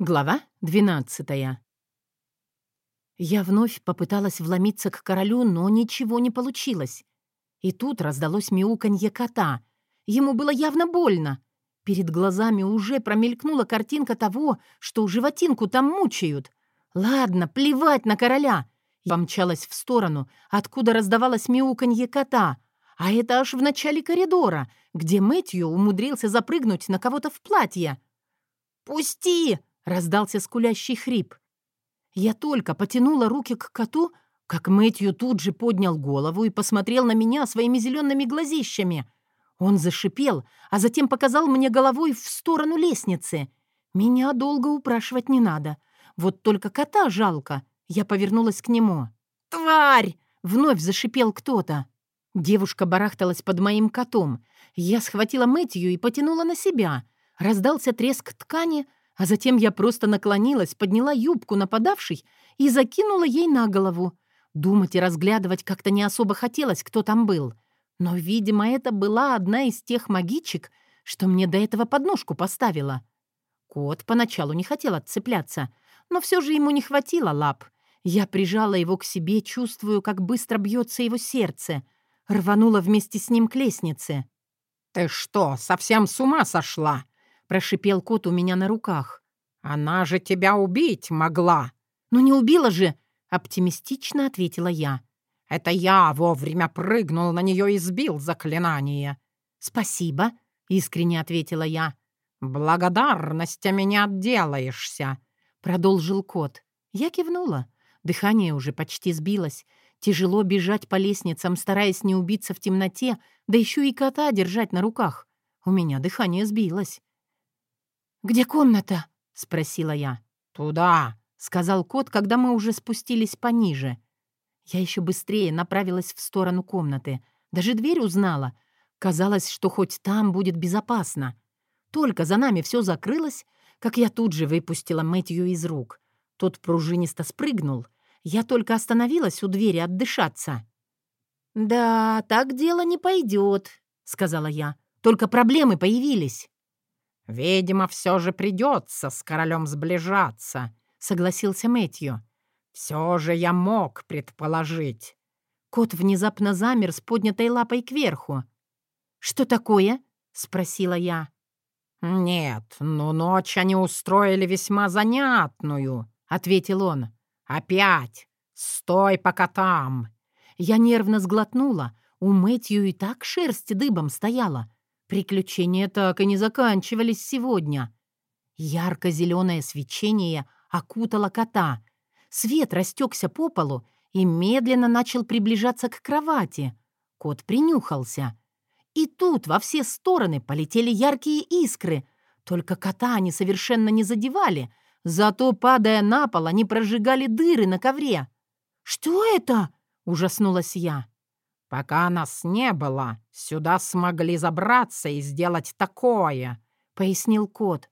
Глава 12 Я вновь попыталась вломиться к королю, но ничего не получилось. И тут раздалось мяуканье кота. Ему было явно больно. Перед глазами уже промелькнула картинка того, что животинку там мучают. Ладно, плевать на короля. Я помчалась в сторону, откуда раздавалось мяуканье кота. А это аж в начале коридора, где Мэтью умудрился запрыгнуть на кого-то в платье. «Пусти!» Раздался скулящий хрип. Я только потянула руки к коту, как Мэтью тут же поднял голову и посмотрел на меня своими зелеными глазищами. Он зашипел, а затем показал мне головой в сторону лестницы. Меня долго упрашивать не надо. Вот только кота жалко. Я повернулась к нему. «Тварь!» — вновь зашипел кто-то. Девушка барахталась под моим котом. Я схватила Мэтью и потянула на себя. Раздался треск ткани, а затем я просто наклонилась, подняла юбку нападавшей и закинула ей на голову. Думать и разглядывать как-то не особо хотелось, кто там был. Но, видимо, это была одна из тех магичек, что мне до этого подножку поставила. Кот поначалу не хотел отцепляться, но все же ему не хватило лап. Я прижала его к себе, чувствую, как быстро бьется его сердце. Рванула вместе с ним к лестнице. «Ты что, совсем с ума сошла?» — прошипел кот у меня на руках. «Она же тебя убить могла!» «Ну не убила же!» — оптимистично ответила я. «Это я вовремя прыгнул на нее и сбил заклинание». «Спасибо», — искренне ответила я. «Благодарностями не отделаешься», — продолжил кот. Я кивнула. Дыхание уже почти сбилось. Тяжело бежать по лестницам, стараясь не убиться в темноте, да еще и кота держать на руках. У меня дыхание сбилось. «Где комната?» — спросила я. «Туда», — сказал кот, когда мы уже спустились пониже. Я еще быстрее направилась в сторону комнаты. Даже дверь узнала. Казалось, что хоть там будет безопасно. Только за нами все закрылось, как я тут же выпустила Мэтью из рук. Тот пружинисто спрыгнул. Я только остановилась у двери отдышаться. «Да, так дело не пойдет», — сказала я. «Только проблемы появились». «Видимо, все же придется с королем сближаться», — согласился Мэтью. «Все же я мог предположить». Кот внезапно замер с поднятой лапой кверху. «Что такое?» — спросила я. «Нет, но ночь они устроили весьма занятную», — ответил он. «Опять! Стой пока там!» Я нервно сглотнула. У Мэтью и так шерсть дыбом стояла. Приключения так и не заканчивались сегодня. Ярко-зеленое свечение окутало кота. Свет растекся по полу и медленно начал приближаться к кровати. Кот принюхался. И тут во все стороны полетели яркие искры. Только кота они совершенно не задевали, зато, падая на пол, они прожигали дыры на ковре. «Что это?» — ужаснулась я. «Пока нас не было, сюда смогли забраться и сделать такое», — пояснил кот.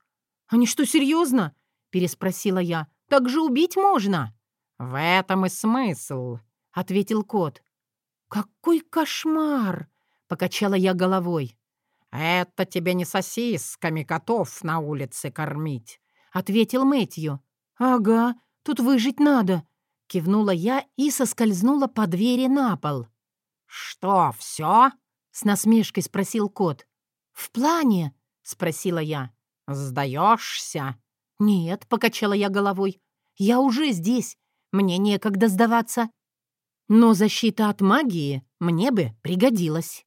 «Они что, серьезно?» — переспросила я. «Так же убить можно?» «В этом и смысл», — ответил кот. «Какой кошмар!» — покачала я головой. «Это тебе не сосисками котов на улице кормить», — ответил Мэтью. «Ага, тут выжить надо», — кивнула я и соскользнула по двери на пол. «Что, все?» — с насмешкой спросил кот. «В плане?» — спросила я. «Сдаешься?» «Нет», — покачала я головой. «Я уже здесь. Мне некогда сдаваться. Но защита от магии мне бы пригодилась».